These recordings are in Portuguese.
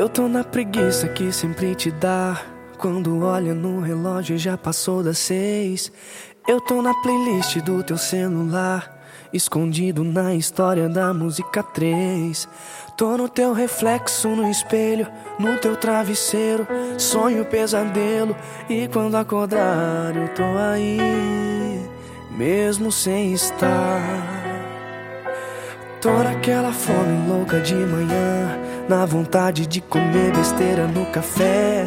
Eu tô na preguiça que sempre te dá. Quando olha no relógio já passou das seis. Eu tô na playlist do teu celular. Escondido na história da música 3. Tô no teu reflexo no espelho, no teu travesseiro. Sonho pesadelo. E quando acordar, eu tô aí, mesmo sem estar. Tô naquela fome louca de manhã, na vontade de comer besteira no café.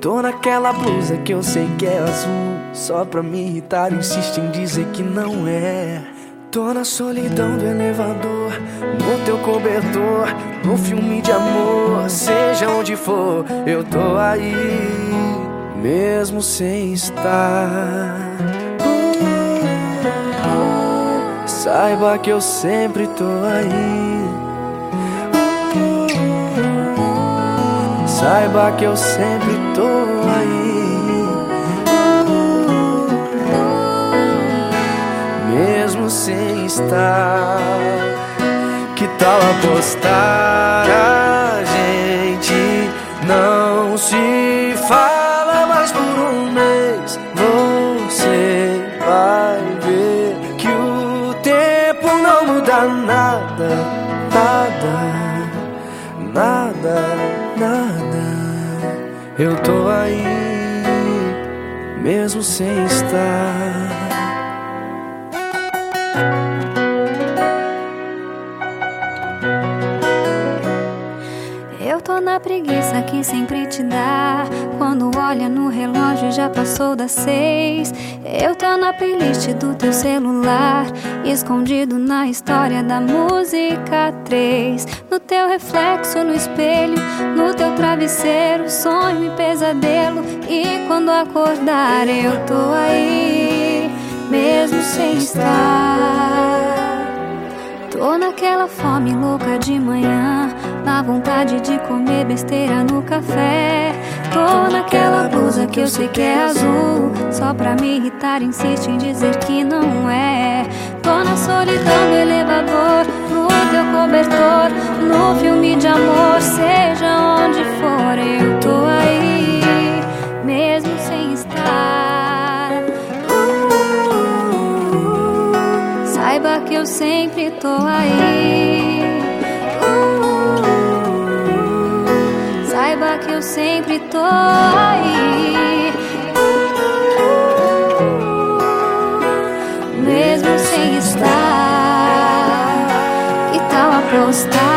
Tô naquela blusa que eu sei que é azul, só pra me irritar insiste em dizer que não é. Tô na solidão do elevador, no teu cobertor, no filme de amor, seja onde for, eu tô aí, mesmo sem estar. Saiba que eu sempre tô aí. Saiba que eu sempre tô aí. Mesmo sem estar. Que tal apostar? A gente não se Eu tô aí, mesmo sem estar. Tô na preguiça que sempre te dá. Quando olha no relógio já passou das seis. Eu tô na playlist do teu celular. Escondido na história da música 3. No teu reflexo no espelho, no teu travesseiro. Sonho e pesadelo. E quando acordar, eu tô aí, mesmo sem estar. Tô naquela fome louca de manhã, na vontade de comer besteira no café. Tô naquela blusa que eu sei que é azul, só pra me irritar insiste em dizer que não é. Tô na solidão do elevador, no teu cobertor, no filme de amor, seja onde for, eu tô aí, mesmo sem estar. Saiba que eu sempre tô aí. Que eu sempre tô aí. Mesmo sem estar. Que tal apostar?